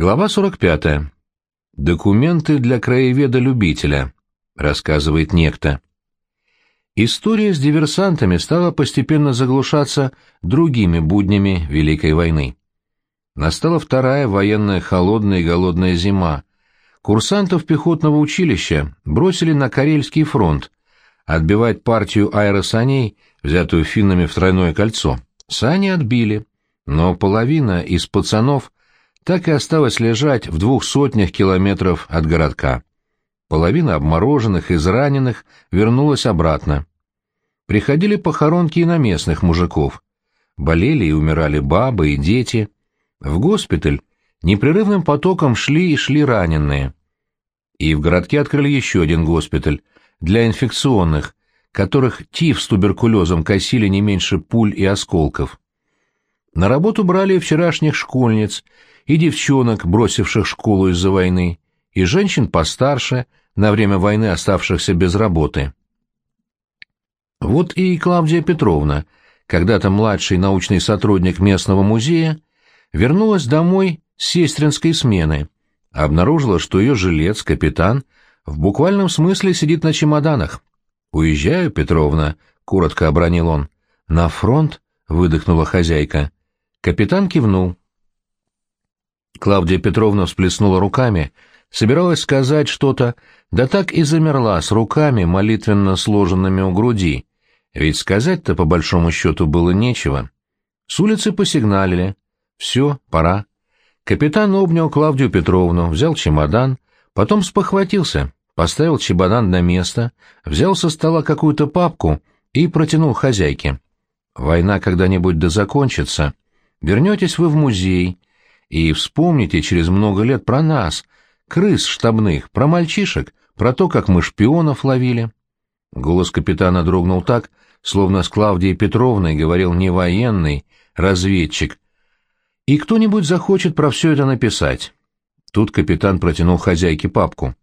Глава 45. Документы для краеведа-любителя, рассказывает некто. История с диверсантами стала постепенно заглушаться другими буднями Великой войны. Настала вторая военная холодная и голодная зима. Курсантов пехотного училища бросили на Карельский фронт, отбивать партию аэросаней, взятую финнами в тройное кольцо. Сани отбили, но половина из пацанов – так и осталось лежать в двух сотнях километров от городка. Половина обмороженных, израненных вернулась обратно. Приходили похоронки и на местных мужиков. Болели и умирали бабы и дети. В госпиталь непрерывным потоком шли и шли раненые. И в городке открыли еще один госпиталь для инфекционных, которых тиф с туберкулезом косили не меньше пуль и осколков. На работу брали вчерашних школьниц и девчонок, бросивших школу из-за войны, и женщин постарше, на время войны оставшихся без работы. Вот и Клавдия Петровна, когда-то младший научный сотрудник местного музея, вернулась домой с сестринской смены, обнаружила, что ее жилец, капитан, в буквальном смысле сидит на чемоданах. «Уезжаю, Петровна», — коротко обронил он. «На фронт?» — выдохнула хозяйка. Капитан кивнул. Клавдия Петровна всплеснула руками, собиралась сказать что-то, да так и замерла с руками, молитвенно сложенными у груди, ведь сказать-то по большому счету было нечего. С улицы посигналили. Все, пора. Капитан обнял Клавдию Петровну, взял чемодан, потом спохватился, поставил чемодан на место, взял со стола какую-то папку и протянул хозяйке. «Война когда-нибудь да закончится. Вернетесь вы в музей, и вспомните через много лет про нас, крыс штабных, про мальчишек, про то, как мы шпионов ловили. Голос капитана дрогнул так, словно с Клавдией Петровной говорил не военный, разведчик. И кто-нибудь захочет про все это написать. Тут капитан протянул хозяйке папку.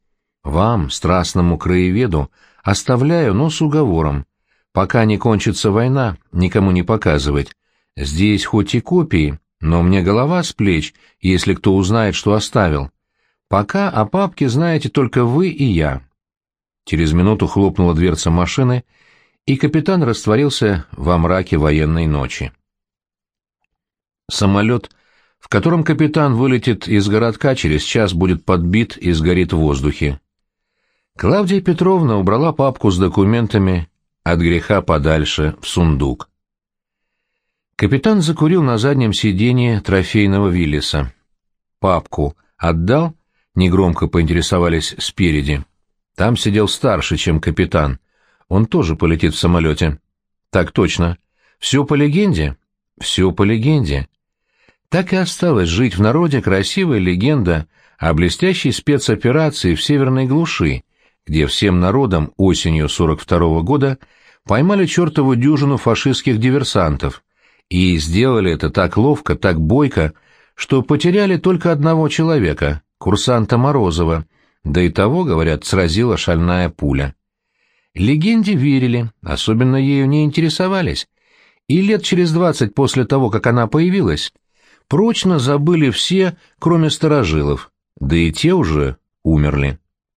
«Вам, страстному краеведу, оставляю, но с уговором. Пока не кончится война, никому не показывать. Здесь хоть и копии, но мне голова с плеч, если кто узнает, что оставил. Пока о папке знаете только вы и я. Через минуту хлопнула дверца машины, и капитан растворился во мраке военной ночи. Самолет, в котором капитан вылетит из городка, через час будет подбит и сгорит в воздухе. Клавдия Петровна убрала папку с документами от греха подальше в сундук. Капитан закурил на заднем сиденье трофейного Виллиса. «Папку отдал?» — негромко поинтересовались спереди. Там сидел старше, чем капитан. Он тоже полетит в самолете. «Так точно. Все по легенде?» «Все по легенде». Так и осталось жить в народе красивая легенда о блестящей спецоперации в северной глуши, где всем народом осенью 42 -го года поймали чертову дюжину фашистских диверсантов, и сделали это так ловко, так бойко, что потеряли только одного человека, курсанта Морозова, да и того, говорят, сразила шальная пуля. Легенде верили, особенно ею не интересовались, и лет через двадцать после того, как она появилась, прочно забыли все, кроме старожилов, да и те уже умерли.